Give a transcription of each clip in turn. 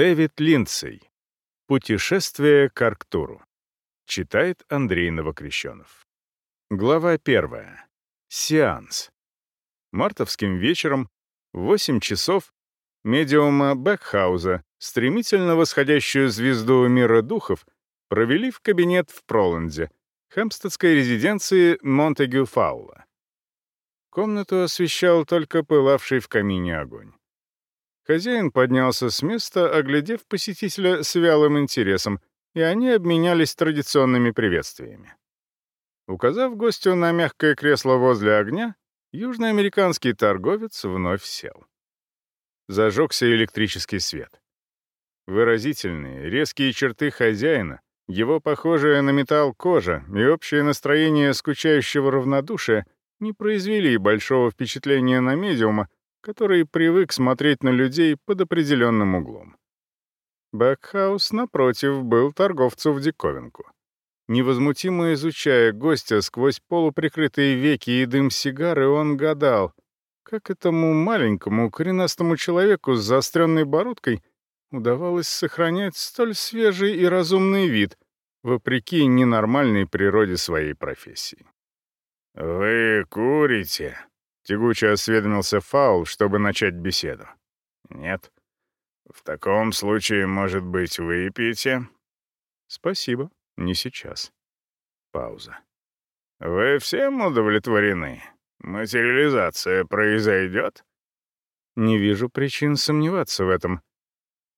Дэвид Линдсей. Путешествие к Арктуру. Читает Андрей Новокрещенов. Глава первая. Сеанс. Мартовским вечером в 8 часов медиума Бекхауза, стремительно восходящую звезду мира духов, провели в кабинет в Проланде, хэмпстедской резиденции Монтегю Фаула. Комнату освещал только пылавший в камине огонь. Хозяин поднялся с места, оглядев посетителя с вялым интересом, и они обменялись традиционными приветствиями. Указав гостю на мягкое кресло возле огня, южноамериканский торговец вновь сел. Зажегся электрический свет. Выразительные, резкие черты хозяина, его похожая на металл кожа и общее настроение скучающего равнодушия не произвели большого впечатления на медиума, который привык смотреть на людей под определенным углом. Бэкхаус, напротив, был торговцу в диковинку. Невозмутимо изучая гостя сквозь полуприкрытые веки и дым сигары, он гадал, как этому маленькому коренастому человеку с заостренной бородкой удавалось сохранять столь свежий и разумный вид, вопреки ненормальной природе своей профессии. «Вы курите?» — тягуче осведомился Фаул, чтобы начать беседу. «Нет. В таком случае, может быть, выпьете?» «Спасибо. Не сейчас». Пауза. «Вы всем удовлетворены? Материализация произойдет?» «Не вижу причин сомневаться в этом».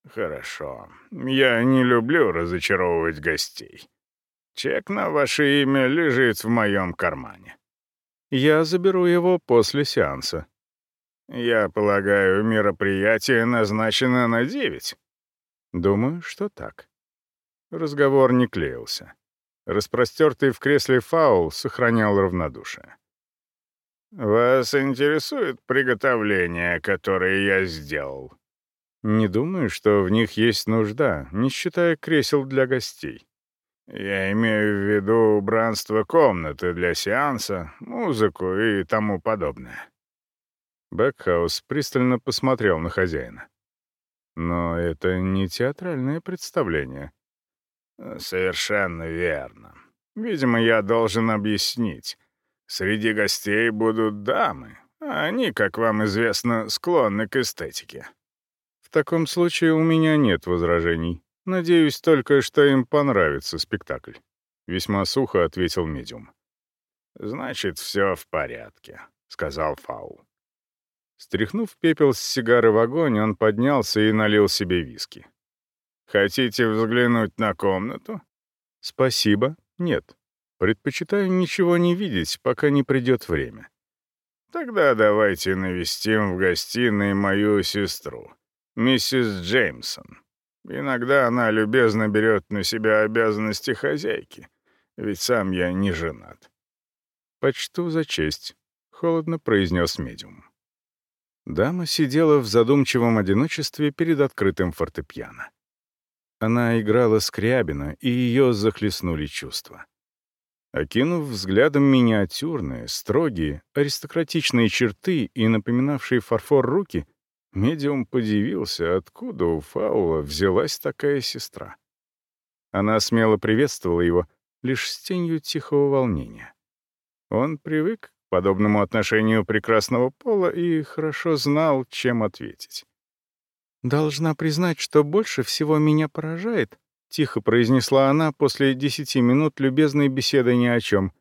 «Хорошо. Я не люблю разочаровывать гостей. Чек на ваше имя лежит в моем кармане». Я заберу его после сеанса. Я полагаю, мероприятие назначено на девять. Думаю, что так. Разговор не клеился. Распростертый в кресле фаул сохранял равнодушие. «Вас интересует приготовление, которое я сделал?» «Не думаю, что в них есть нужда, не считая кресел для гостей. Я имею в виду убранство комнаты для сеанса, музыку и тому подобное. Бэкхаус пристально посмотрел на хозяина. Но это не театральное представление. Совершенно верно. Видимо, я должен объяснить. Среди гостей будут дамы, а они, как вам известно, склонны к эстетике. В таком случае у меня нет возражений. Надеюсь только, что им понравится спектакль. Весьма сухо ответил медиум. «Значит, все в порядке», — сказал Фаул. Стряхнув пепел с сигары в огонь, он поднялся и налил себе виски. «Хотите взглянуть на комнату?» «Спасибо. Нет. Предпочитаю ничего не видеть, пока не придет время». «Тогда давайте навестим в гостиной мою сестру, миссис Джеймсон. Иногда она любезно берет на себя обязанности хозяйки, ведь сам я не женат. «Почту за честь», — холодно произнес медиум. Дама сидела в задумчивом одиночестве перед открытым фортепиано. Она играла скрябина, и ее захлестнули чувства. Окинув взглядом миниатюрные, строгие, аристократичные черты и напоминавшие фарфор руки, Медиум подивился, откуда у Фаула взялась такая сестра. Она смело приветствовала его, лишь с тенью тихого волнения. Он привык к подобному отношению прекрасного пола и хорошо знал, чем ответить. «Должна признать, что больше всего меня поражает», — тихо произнесла она после десяти минут любезной беседы ни о чем.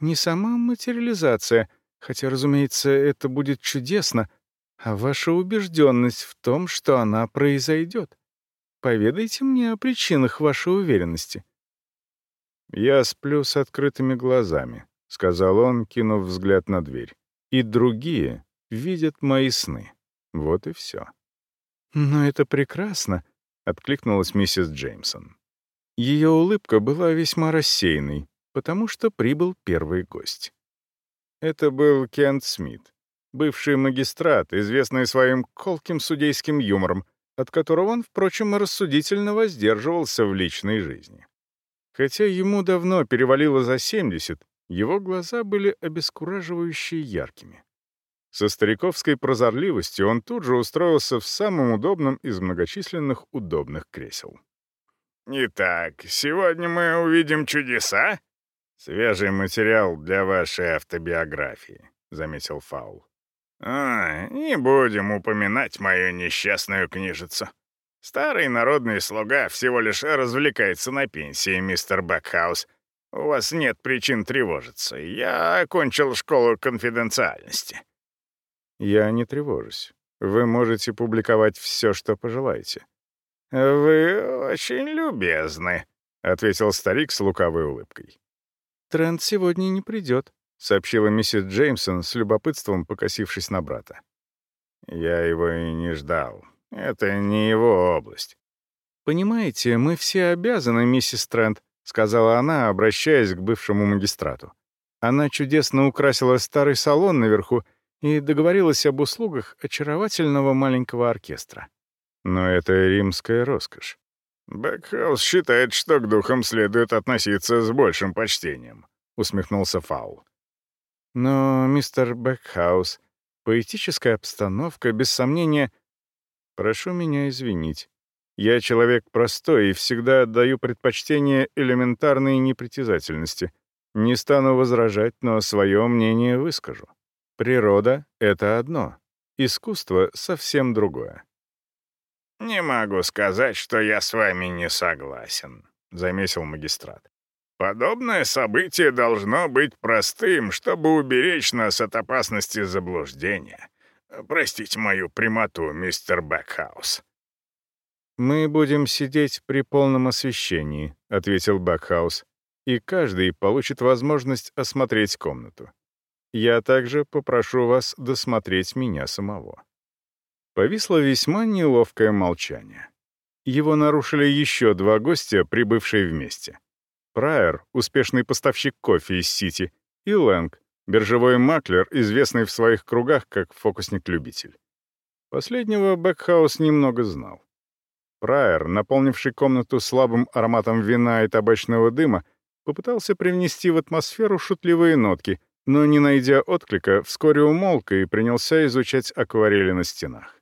«Не сама материализация, хотя, разумеется, это будет чудесно, а ваша убежденность в том, что она произойдет. Поведайте мне о причинах вашей уверенности». «Я сплю с открытыми глазами», — сказал он, кинув взгляд на дверь. «И другие видят мои сны. Вот и все». «Но это прекрасно», — откликнулась миссис Джеймсон. Ее улыбка была весьма рассеянной, потому что прибыл первый гость. Это был Кент Смит, бывший магистрат, известный своим колким судейским юмором, от которого он, впрочем, рассудительно воздерживался в личной жизни. Хотя ему давно перевалило за 70, его глаза были обескураживающе яркими. Со стариковской прозорливостью он тут же устроился в самом удобном из многочисленных удобных кресел. «Итак, сегодня мы увидим чудеса?» «Свежий материал для вашей автобиографии», — заметил Фаул. «А, не будем упоминать мою несчастную книжицу. Старый народный слуга всего лишь развлекается на пенсии, мистер Бэкхаус. У вас нет причин тревожиться. Я окончил школу конфиденциальности». «Я не тревожусь. Вы можете публиковать все, что пожелаете». «Вы очень любезны», — ответил старик с лукавой улыбкой. «Трент сегодня не придет», — сообщила миссис Джеймсон с любопытством, покосившись на брата. «Я его и не ждал. Это не его область». «Понимаете, мы все обязаны, миссис Трент», — сказала она, обращаясь к бывшему магистрату. Она чудесно украсила старый салон наверху и договорилась об услугах очаровательного маленького оркестра. Но это римская роскошь. «Бэкхаус считает, что к духам следует относиться с большим почтением», — усмехнулся Фаул. «Но, мистер Бэкхаус, поэтическая обстановка, без сомнения... Прошу меня извинить. Я человек простой и всегда отдаю предпочтение элементарной непритязательности. Не стану возражать, но свое мнение выскажу. Природа — это одно, искусство — совсем другое. «Не могу сказать, что я с вами не согласен», — заметил магистрат. «Подобное событие должно быть простым, чтобы уберечь нас от опасности заблуждения. Простите мою прямоту, мистер Бэкхаус». «Мы будем сидеть при полном освещении», — ответил Бэкхаус, «и каждый получит возможность осмотреть комнату. Я также попрошу вас досмотреть меня самого». Повисло весьма неловкое молчание. Его нарушили еще два гостя, прибывшие вместе. Прайер, успешный поставщик кофе из Сити, и Лэнг, биржевой маклер, известный в своих кругах как фокусник-любитель. Последнего Бэкхаус немного знал. Прайер, наполнивший комнату слабым ароматом вина и табачного дыма, попытался привнести в атмосферу шутливые нотки, но, не найдя отклика, вскоре умолк и принялся изучать акварели на стенах.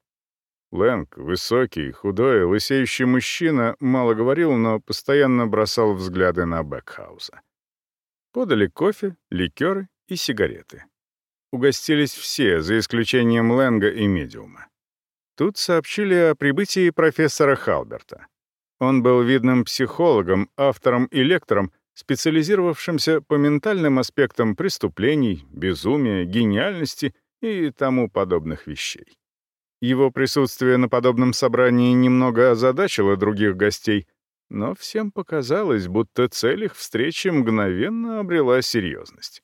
Лэнг, высокий, худой, лысеющий мужчина, мало говорил, но постоянно бросал взгляды на Бэкхауза. Подали кофе, ликеры и сигареты. Угостились все, за исключением Лэнга и медиума. Тут сообщили о прибытии профессора Халберта. Он был видным психологом, автором и лектором, специализировавшимся по ментальным аспектам преступлений, безумия, гениальности и тому подобных вещей. Его присутствие на подобном собрании немного озадачило других гостей, но всем показалось, будто цель их встречи мгновенно обрела серьезность.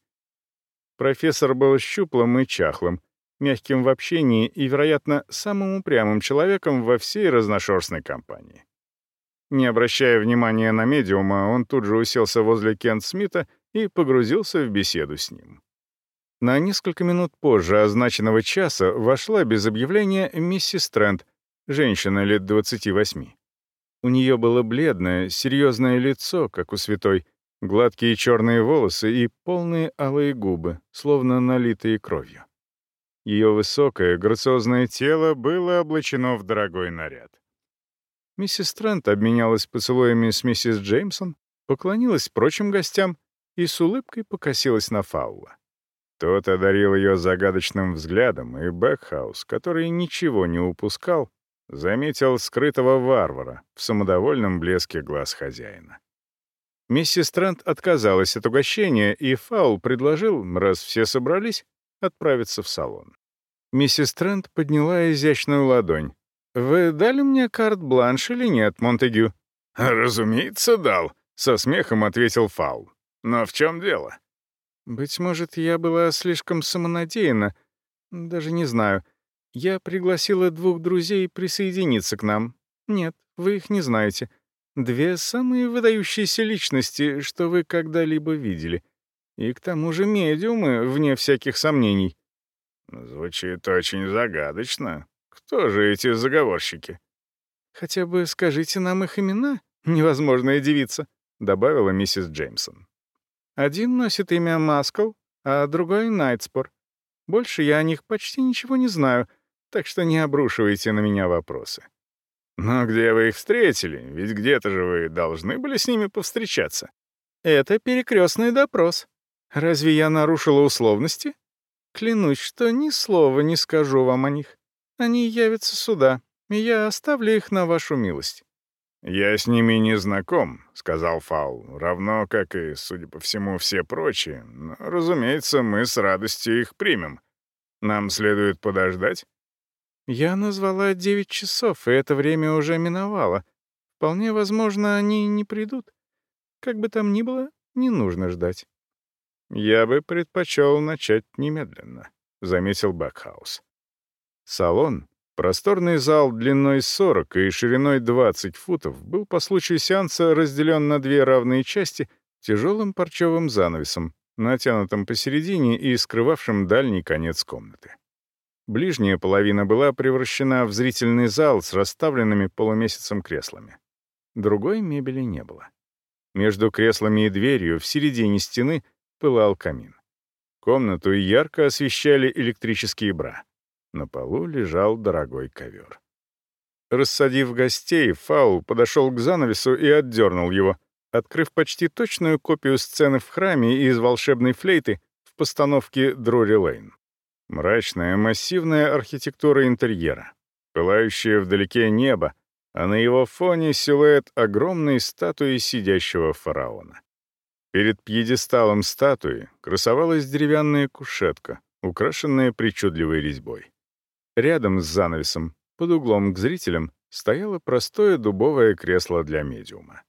Профессор был щуплым и чахлым, мягким в общении и, вероятно, самым упрямым человеком во всей разношерстной компании. Не обращая внимания на медиума, он тут же уселся возле Кент Смита и погрузился в беседу с ним. На несколько минут позже означенного часа вошла без объявления миссис Трент, женщина лет 28. У нее было бледное, серьезное лицо, как у святой, гладкие черные волосы и полные алые губы, словно налитые кровью. Ее высокое, грациозное тело было облачено в дорогой наряд. Миссис Трент обменялась поцелуями с миссис Джеймсон, поклонилась прочим гостям и с улыбкой покосилась на Фаула. Тот одарил ее загадочным взглядом, и Бэкхаус, который ничего не упускал, заметил скрытого варвара в самодовольном блеске глаз хозяина. Миссис Трент отказалась от угощения, и Фаул предложил, раз все собрались, отправиться в салон. Миссис Трент подняла изящную ладонь. «Вы дали мне карт-бланш или нет, Монтегю?» «Разумеется, дал», — со смехом ответил Фаул. «Но в чем дело?» Быть может, я была слишком самонадеянна. Даже не знаю. Я пригласила двух друзей присоединиться к нам. Нет, вы их не знаете. Две самые выдающиеся личности, что вы когда-либо видели. И к тому же медиумы, вне всяких сомнений. Звучит очень загадочно. Кто же эти заговорщики? Хотя бы скажите нам их имена, невозможная девица, добавила миссис Джеймсон. Один носит имя Маскл, а другой — Найтспор. Больше я о них почти ничего не знаю, так что не обрушивайте на меня вопросы». «Но где вы их встретили? Ведь где-то же вы должны были с ними повстречаться». «Это перекрестный допрос. Разве я нарушила условности? Клянусь, что ни слова не скажу вам о них. Они явятся сюда, и я оставлю их на вашу милость». «Я с ними не знаком», — сказал Фаул, «равно как и, судя по всему, все прочие. Но, разумеется, мы с радостью их примем. Нам следует подождать?» «Я назвала девять часов, и это время уже миновало. Вполне возможно, они не придут. Как бы там ни было, не нужно ждать». «Я бы предпочел начать немедленно», — заметил Бэкхаус. Салон, просторный зал длиной 40 и шириной 20 футов, был по случаю сеанса разделен на две равные части тяжелым парчевым занавесом, натянутым посередине и скрывавшим дальний конец комнаты. Ближняя половина была превращена в зрительный зал с расставленными полумесяцем креслами. Другой мебели не было. Между креслами и дверью в середине стены пылал камин. Комнату ярко освещали электрические бра. На полу лежал дорогой ковер. Рассадив гостей, Фаул подошел к занавесу и отдернул его, открыв почти точную копию сцены в храме из волшебной флейты в постановке Дрори Лейн. Мрачная, массивная архитектура интерьера, пылающее вдалеке небо, а на его фоне силуэт огромной статуи сидящего фараона. Перед пьедесталом статуи красовалась деревянная кушетка, украшенная причудливой резьбой. Рядом с занавесом, под углом к зрителям, стояло простое дубовое кресло для медиума.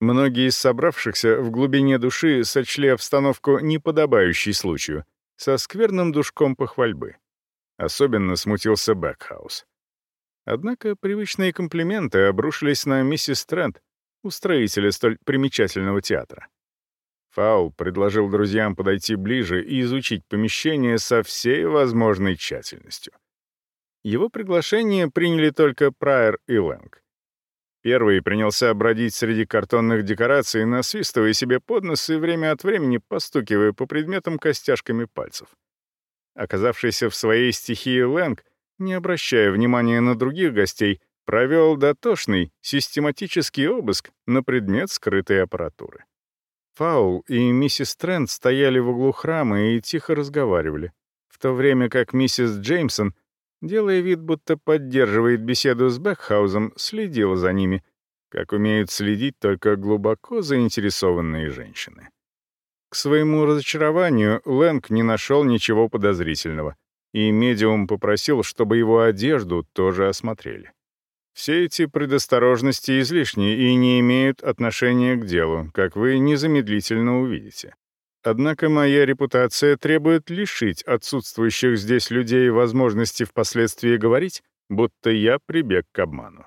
Многие из собравшихся в глубине души сочли обстановку неподобающей случаю, со скверным душком похвальбы. Особенно смутился Бэкхаус. Однако привычные комплименты обрушились на миссис Трент, устроителя столь примечательного театра. Фаул предложил друзьям подойти ближе и изучить помещение со всей возможной тщательностью. Его приглашение приняли только Прайер и Лэнг. Первый принялся бродить среди картонных декораций, насвистывая себе под нос и время от времени постукивая по предметам костяшками пальцев. Оказавшийся в своей стихии Лэнг, не обращая внимания на других гостей, провел дотошный, систематический обыск на предмет скрытой аппаратуры. Фаул и миссис Трент стояли в углу храма и тихо разговаривали, в то время как миссис Джеймсон, делая вид, будто поддерживает беседу с Бекхаузом, следила за ними, как умеют следить только глубоко заинтересованные женщины. К своему разочарованию Лэнг не нашел ничего подозрительного, и медиум попросил, чтобы его одежду тоже осмотрели. Все эти предосторожности излишни и не имеют отношения к делу, как вы незамедлительно увидите. Однако моя репутация требует лишить отсутствующих здесь людей возможности впоследствии говорить, будто я прибег к обману.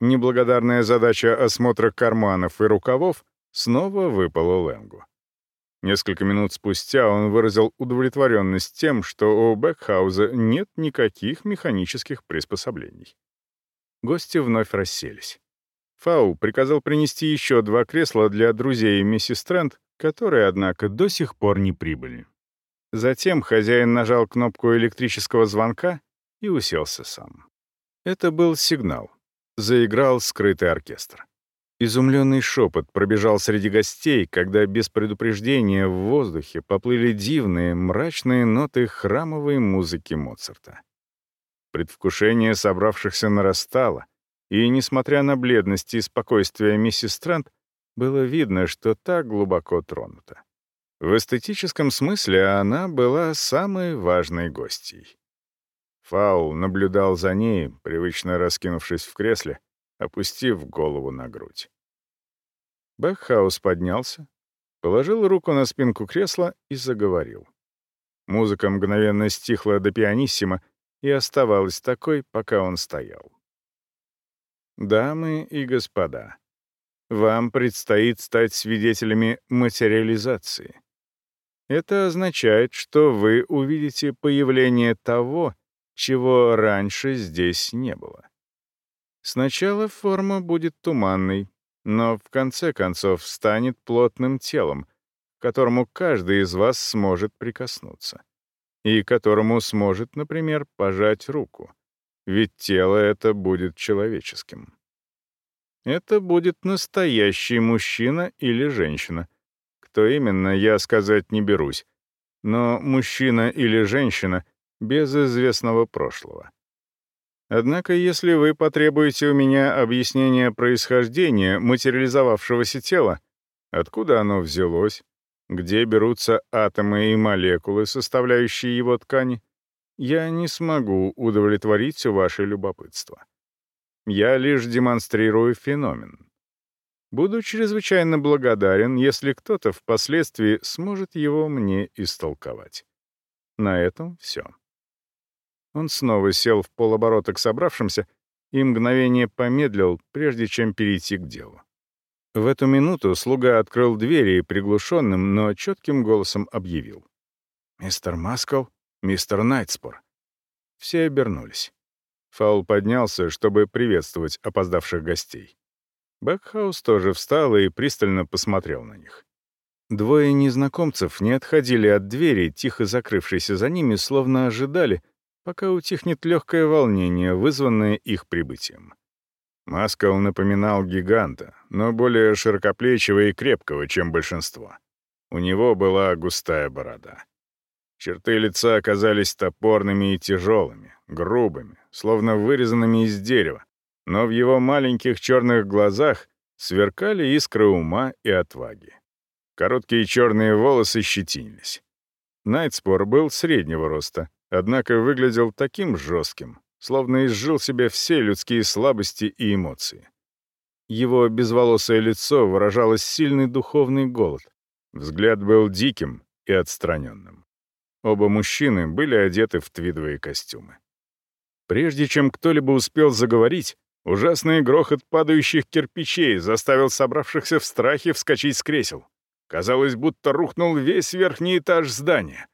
Неблагодарная задача осмотра карманов и рукавов снова выпала Лэнгу. Несколько минут спустя он выразил удовлетворенность тем, что у Бекхауза нет никаких механических приспособлений. Гости вновь расселись. Фау приказал принести еще два кресла для друзей миссис Трент, которые, однако, до сих пор не прибыли. Затем хозяин нажал кнопку электрического звонка и уселся сам. Это был сигнал. Заиграл скрытый оркестр. Изумленный шепот пробежал среди гостей, когда без предупреждения в воздухе поплыли дивные, мрачные ноты храмовой музыки Моцарта. Предвкушение собравшихся нарастало, и, несмотря на бледность и спокойствие миссис Трент, было видно, что так глубоко тронута. В эстетическом смысле она была самой важной гостьей. Фаул наблюдал за ней, привычно раскинувшись в кресле, опустив голову на грудь. Бэкхаус поднялся, положил руку на спинку кресла и заговорил. Музыка мгновенно стихла до пианиссимо, и оставалась такой, пока он стоял. Дамы и господа, вам предстоит стать свидетелями материализации. Это означает, что вы увидите появление того, чего раньше здесь не было. Сначала форма будет туманной, но в конце концов станет плотным телом, к которому каждый из вас сможет прикоснуться. и которому сможет, например, пожать руку. Ведь тело это будет человеческим. Это будет настоящий мужчина или женщина. Кто именно, я сказать не берусь. Но мужчина или женщина без известного прошлого. Однако, если вы потребуете у меня объяснения происхождения материализовавшегося тела, откуда оно взялось, где берутся атомы и молекулы, составляющие его ткани, я не смогу удовлетворить ваше любопытство. Я лишь демонстрирую феномен. Буду чрезвычайно благодарен, если кто-то впоследствии сможет его мне истолковать. На этом все. Он снова сел в полоборота к собравшимся и мгновение помедлил, прежде чем перейти к делу. В эту минуту слуга открыл двери и приглушенным, но четким голосом объявил. «Мистер Маскл, мистер Найтспор». Все обернулись. Фаул поднялся, чтобы приветствовать опоздавших гостей. Бэкхаус тоже встал и пристально посмотрел на них. Двое незнакомцев не отходили от двери, тихо закрывшейся за ними, словно ожидали, пока утихнет легкое волнение, вызванное их прибытием. Маскал напоминал гиганта, но более широкоплечего и крепкого, чем большинство. У него была густая борода. Черты лица оказались топорными и тяжелыми, грубыми, словно вырезанными из дерева, но в его маленьких черных глазах сверкали искры ума и отваги. Короткие черные волосы щетинились. Найтспор был среднего роста, однако выглядел таким жестким, словно изжил себе все людские слабости и эмоции. Его безволосое лицо выражало сильный духовный голод. Взгляд был диким и отстраненным. Оба мужчины были одеты в твидовые костюмы. Прежде чем кто-либо успел заговорить, ужасный грохот падающих кирпичей заставил собравшихся в страхе вскочить с кресел. Казалось, будто рухнул весь верхний этаж здания.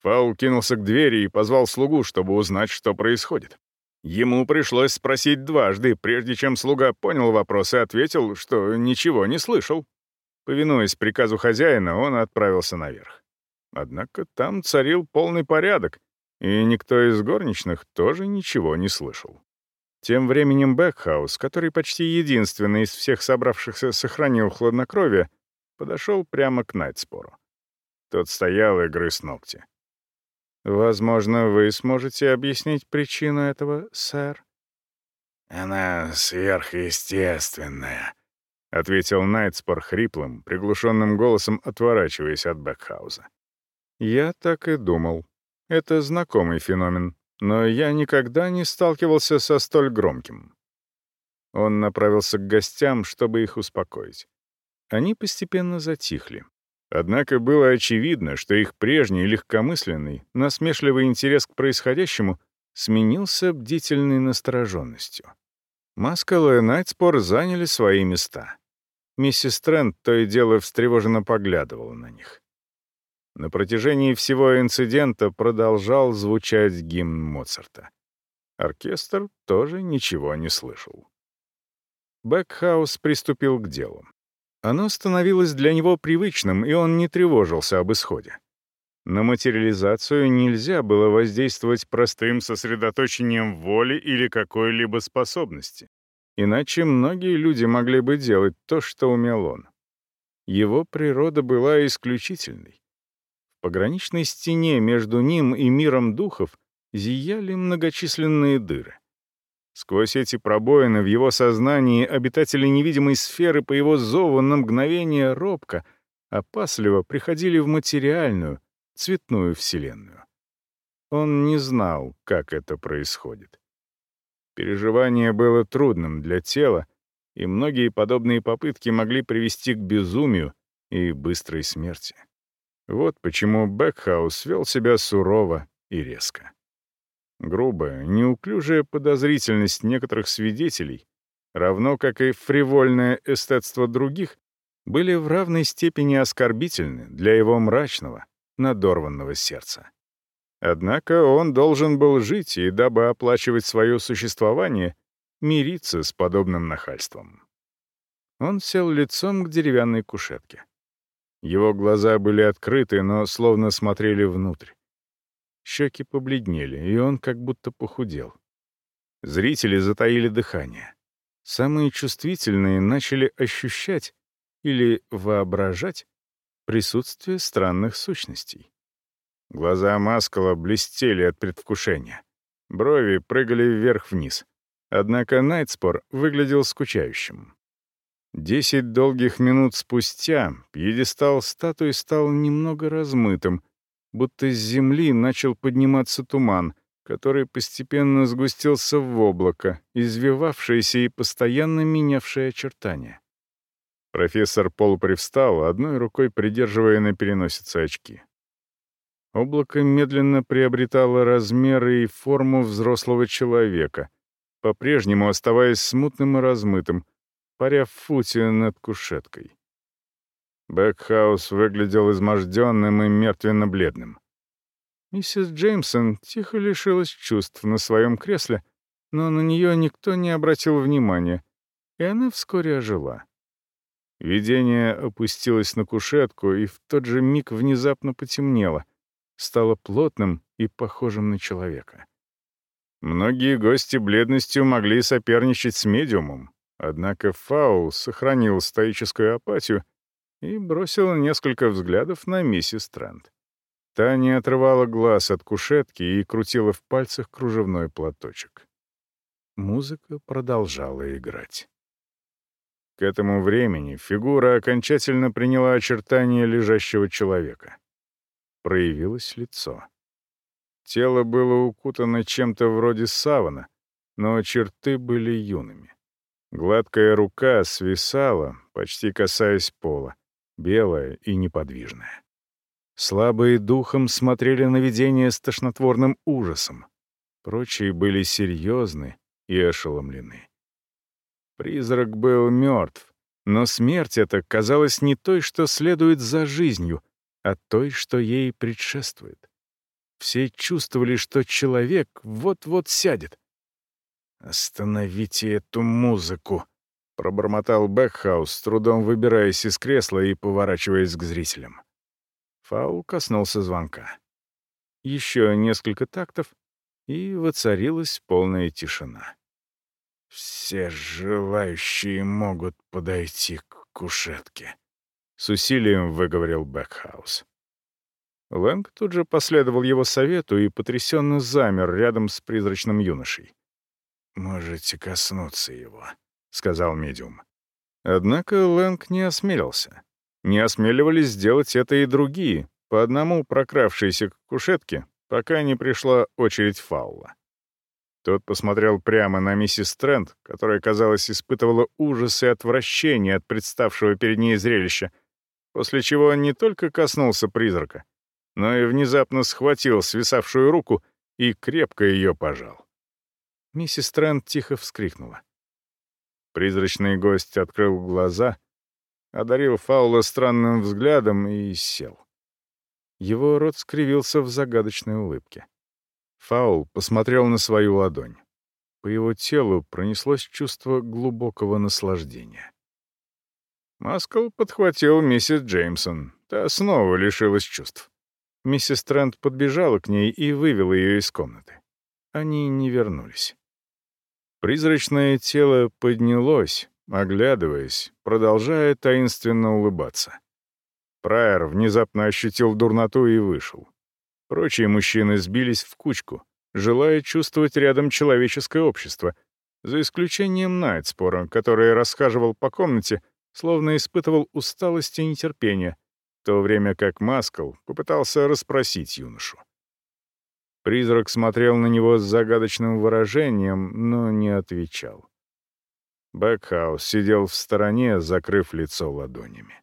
Фаул кинулся к двери и позвал слугу, чтобы узнать, что происходит. Ему пришлось спросить дважды, прежде чем слуга понял вопрос и ответил, что ничего не слышал. Повинуясь приказу хозяина, он отправился наверх. Однако там царил полный порядок, и никто из горничных тоже ничего не слышал. Тем временем Бэкхаус, который почти единственный из всех собравшихся сохранил хладнокровие, подошел прямо к Найтспору. Тот стоял и грыз ногти. Возможно, вы сможете объяснить причину этого, сэр? Она сверхъестественная, ответил Найтспор хриплым, приглушенным голосом, отворачиваясь от Бэкхауза. Я так и думал. Это знакомый феномен, но я никогда не сталкивался со столь громким. Он направился к гостям, чтобы их успокоить. Они постепенно затихли. Однако было очевидно, что их прежний легкомысленный, насмешливый интерес к происходящему сменился бдительной настороженностью. Маскал и Найтспор заняли свои места. Миссис Трент то и дело встревоженно поглядывала на них. На протяжении всего инцидента продолжал звучать гимн Моцарта. Оркестр тоже ничего не слышал. Бэкхаус приступил к делу. Оно становилось для него привычным, и он не тревожился об исходе. На материализацию нельзя было воздействовать простым сосредоточением воли или какой-либо способности. Иначе многие люди могли бы делать то, что умел он. Его природа была исключительной. Пограничной стене между ним и миром духов зияли многочисленные дыры. Сквозь эти пробоины в его сознании обитатели невидимой сферы по его зову на мгновение робко, опасливо приходили в материальную, цветную вселенную. Он не знал, как это происходит. Переживание было трудным для тела, и многие подобные попытки могли привести к безумию и быстрой смерти. Вот почему Бэкхаус вел себя сурово и резко. Грубая, неуклюжая подозрительность некоторых свидетелей, равно как и фривольное эстетство других, были в равной степени оскорбительны для его мрачного, надорванного сердца. Однако он должен был жить и, дабы оплачивать свое существование, мириться с подобным нахальством. Он сел лицом к деревянной кушетке. Его глаза были открыты, но словно смотрели внутрь. Щеки побледнели, и он как будто похудел. Зрители затаили дыхание. Самые чувствительные начали ощущать или воображать присутствие странных сущностей. Глаза Маскала блестели от предвкушения. Брови прыгали вверх-вниз. Однако Найтспор выглядел скучающим. Десять долгих минут спустя пьедестал статуи стал немного размытым, будто с земли начал подниматься туман, который постепенно сгустился в облако, извивавшееся и постоянно менявшее очертания. Профессор Пол привстал, одной рукой придерживая на переносице очки. Облако медленно приобретало размеры и форму взрослого человека, по-прежнему оставаясь смутным и размытым, паря в футе над кушеткой. Бэкхаус выглядел изможденным и мертвенно-бледным. Миссис Джеймсон тихо лишилась чувств на своем кресле, но на нее никто не обратил внимания, и она вскоре ожила. Видение опустилось на кушетку и в тот же миг внезапно потемнело, стало плотным и похожим на человека. Многие гости бледностью могли соперничать с медиумом, однако Фаул сохранил стоическую апатию и бросил несколько взглядов на миссис Трент. Та не отрывала глаз от кушетки и крутила в пальцах кружевной платочек. Музыка продолжала играть. К этому времени фигура окончательно приняла очертания лежащего человека. Проявилось лицо. Тело было укутано чем-то вроде савана, но черты были юными. Гладкая рука свисала, почти касаясь пола, белая и неподвижная. Слабые духом смотрели на видение с тошнотворным ужасом. Прочие были серьезны и ошеломлены. Призрак был мертв, но смерть эта казалась не той, что следует за жизнью, а той, что ей предшествует. Все чувствовали, что человек вот-вот сядет. «Остановите эту музыку», — пробормотал Бэкхаус, с трудом выбираясь из кресла и поворачиваясь к зрителям. Фаул коснулся звонка. Еще несколько тактов, и воцарилась полная тишина. «Все желающие могут подойти к кушетке», — с усилием выговорил Бэкхаус. Лэнг тут же последовал его совету и потрясенно замер рядом с призрачным юношей. «Можете коснуться его», — сказал медиум. Однако Лэнг не осмелился. Не осмеливались сделать это и другие, по одному прокравшиеся к кушетке, пока не пришла очередь Фаула. Тот посмотрел прямо на миссис Трент, которая, казалось, испытывала ужас и отвращение от представшего перед ней зрелища, после чего он не только коснулся призрака, но и внезапно схватил свисавшую руку и крепко ее пожал. Миссис Трент тихо вскрикнула. Призрачный гость открыл глаза, одарил Фаула странным взглядом и сел. Его рот скривился в загадочной улыбке. Фаул посмотрел на свою ладонь. По его телу пронеслось чувство глубокого наслаждения. Маскл подхватил миссис Джеймсон. Та снова лишилась чувств. Миссис Трент подбежала к ней и вывела ее из комнаты. Они не вернулись. Призрачное тело поднялось, оглядываясь, продолжая таинственно улыбаться. Прайер внезапно ощутил дурноту и вышел. Прочие мужчины сбились в кучку, желая чувствовать рядом человеческое общество, за исключением Найтспора, который расхаживал по комнате, словно испытывал усталость и нетерпение, в то время как Маскал попытался расспросить юношу. Призрак смотрел на него с загадочным выражением, но не отвечал. Бэкхаус сидел в стороне, закрыв лицо ладонями.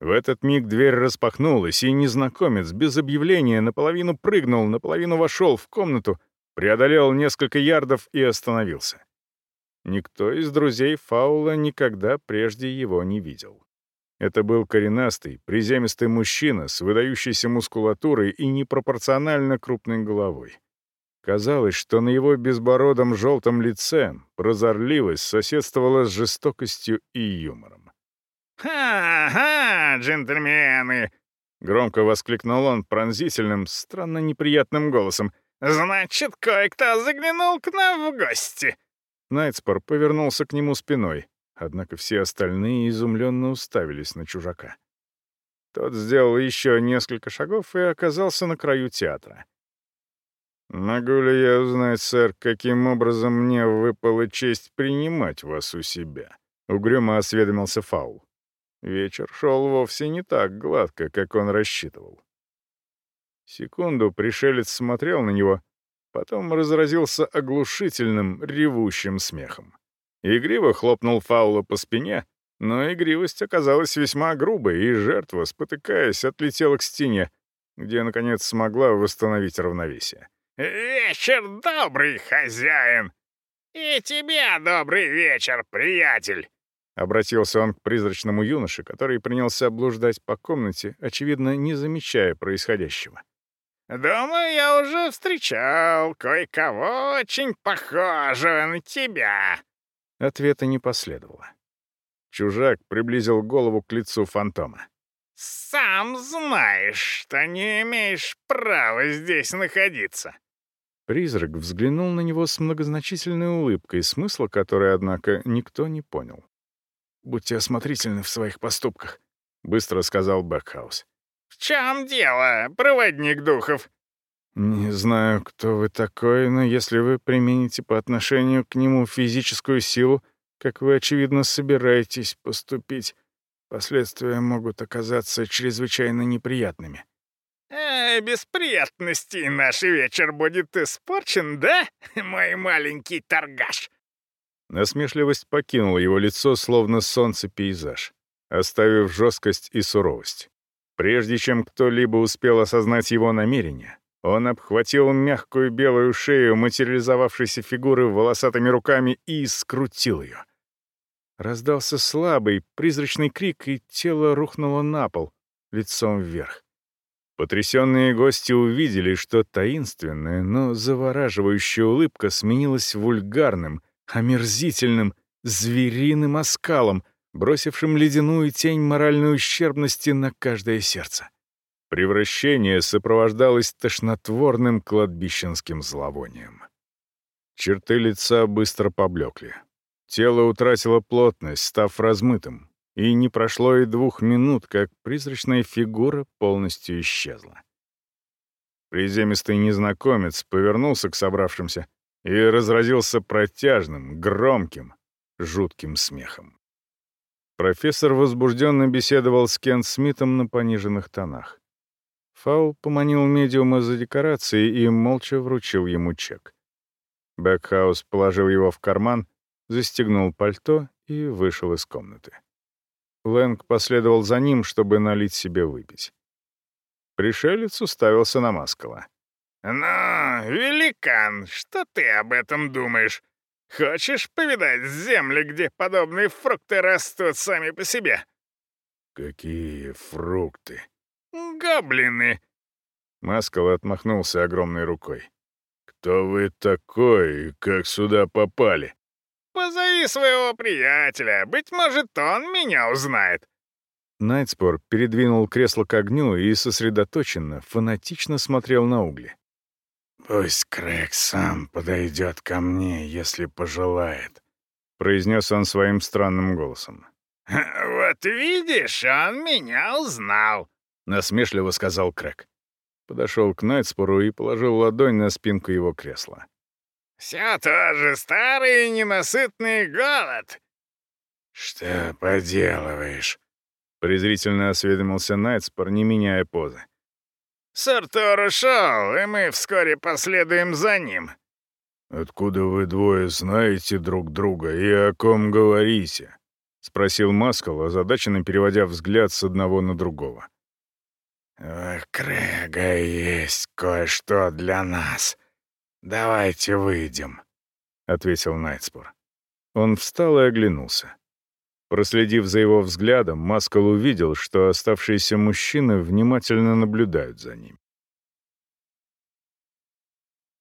В этот миг дверь распахнулась, и незнакомец без объявления наполовину прыгнул, наполовину вошел в комнату, преодолел несколько ярдов и остановился. Никто из друзей Фаула никогда прежде его не видел. Это был коренастый, приземистый мужчина с выдающейся мускулатурой и непропорционально крупной головой. Казалось, что на его безбородом желтом лице прозорливость соседствовала с жестокостью и юмором. «Ха-ха, джентльмены!» — Громко воскликнул он пронзительным, странно неприятным голосом. «Значит, кое-кто заглянул к нам в гости!» Найтспор повернулся к нему спиной, однако все остальные изумленно уставились на чужака. Тот сделал еще несколько шагов и оказался на краю театра. «Могу ли я узнать, сэр, каким образом мне выпала честь принимать вас у себя?» — угрюмо осведомился Фаул. Вечер шел вовсе не так гладко, как он рассчитывал. Секунду пришелец смотрел на него, потом разразился оглушительным, ревущим смехом. Игриво хлопнул Фаула по спине, но игривость оказалась весьма грубой, и жертва, спотыкаясь, отлетела к стене, где, наконец, смогла восстановить равновесие. «Вечер добрый, хозяин! И тебе добрый вечер, приятель!» Обратился он к призрачному юноше, который принялся блуждать по комнате, очевидно, не замечая происходящего. «Думаю, я уже встречал кое-кого очень похожего на тебя». Ответа не последовало. Чужак приблизил голову к лицу фантома. «Сам знаешь, что не имеешь права здесь находиться». Призрак взглянул на него с многозначительной улыбкой, смысла которой, однако, никто не понял. «Будьте осмотрительны в своих поступках», — быстро сказал Бэкхаус. «В чем дело, проводник духов?» «Не знаю, кто вы такой, но если вы примените по отношению к нему физическую силу, как вы, очевидно, собираетесь поступить, последствия могут оказаться чрезвычайно неприятными». «Э, без приятностей наш вечер будет испорчен, да, мой маленький торгаш?» Насмешливость покинула его лицо, словно солнце-пейзаж, оставив жесткость и суровость. Прежде чем кто-либо успел осознать его намерение, он обхватил мягкую белую шею материализовавшейся фигуры волосатыми руками и скрутил ее. Раздался слабый, призрачный крик, и тело рухнуло на пол, лицом вверх. Потрясенные гости увидели, что таинственная, но завораживающая улыбка сменилась вульгарным, омерзительным, звериным оскалом, бросившим ледяную тень моральной ущербности на каждое сердце. Превращение сопровождалось тошнотворным кладбищенским зловонием. Черты лица быстро поблекли. Тело утратило плотность, став размытым, и не прошло и двух минут, как призрачная фигура полностью исчезла. Приземистый незнакомец повернулся к собравшимся и разразился протяжным, громким, жутким смехом. Профессор возбужденно беседовал с Кент Смитом на пониженных тонах. Фаул поманил медиума за декорацией и молча вручил ему чек. Бэкхаус положил его в карман, застегнул пальто и вышел из комнаты. Лэнг последовал за ним, чтобы налить себе выпить. Пришелец уставился на Маскала. «Ну, великан, что ты об этом думаешь? Хочешь повидать земли, где подобные фрукты растут сами по себе?» «Какие фрукты?» «Гоблины!» Маскал отмахнулся огромной рукой. «Кто вы такой и как сюда попали?» «Позови своего приятеля, быть может, он меня узнает». Найтспор передвинул кресло к огню и сосредоточенно, фанатично смотрел на угли. «Пусть Крэг сам подойдет ко мне, если пожелает», — произнес он своим странным голосом. «Вот видишь, он меня узнал», — насмешливо сказал Крэг. Подошел к Найтспору и положил ладонь на спинку его кресла. «Все тоже старый ненасытный голод». «Что поделываешь?» — презрительно осведомился Найтспор, не меняя позы. Сартор ушел, и мы вскоре последуем за ним». «Откуда вы двое знаете друг друга и о ком говорите?» — спросил Маскал, озадаченно переводя взгляд с одного на другого. «У Крэга есть кое-что для нас. Давайте выйдем», — ответил Найтспор. Он встал и оглянулся. Проследив за его взглядом, Маскал увидел, что оставшиеся мужчины внимательно наблюдают за ним.